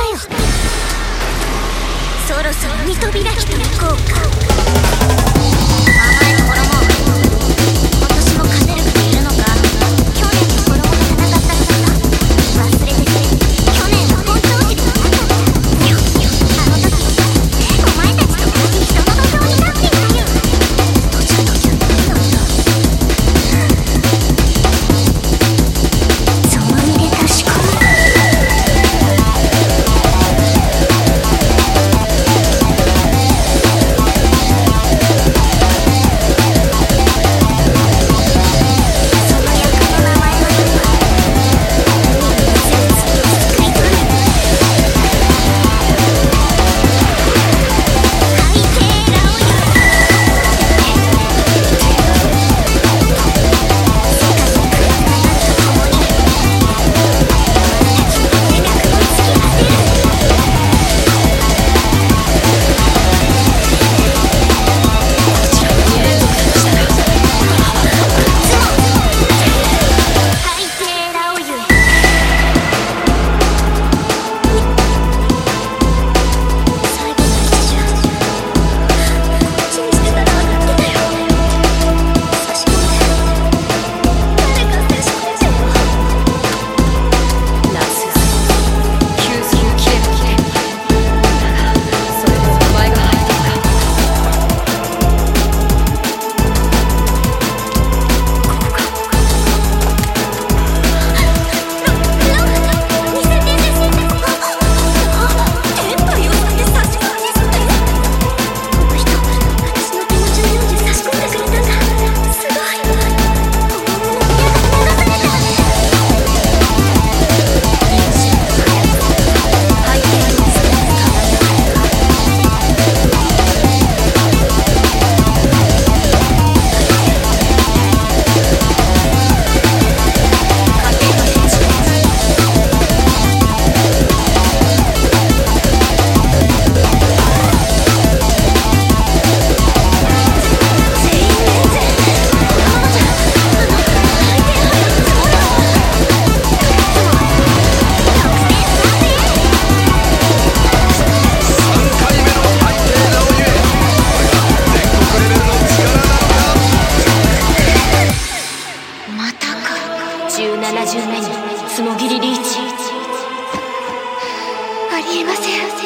かよ。そろそろ見扉びきとこうか。目にりリーチ。ありえません。